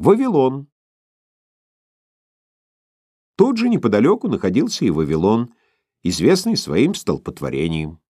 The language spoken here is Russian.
Вавилон. Тут же неподалеку находился и Вавилон, известный своим столпотворением.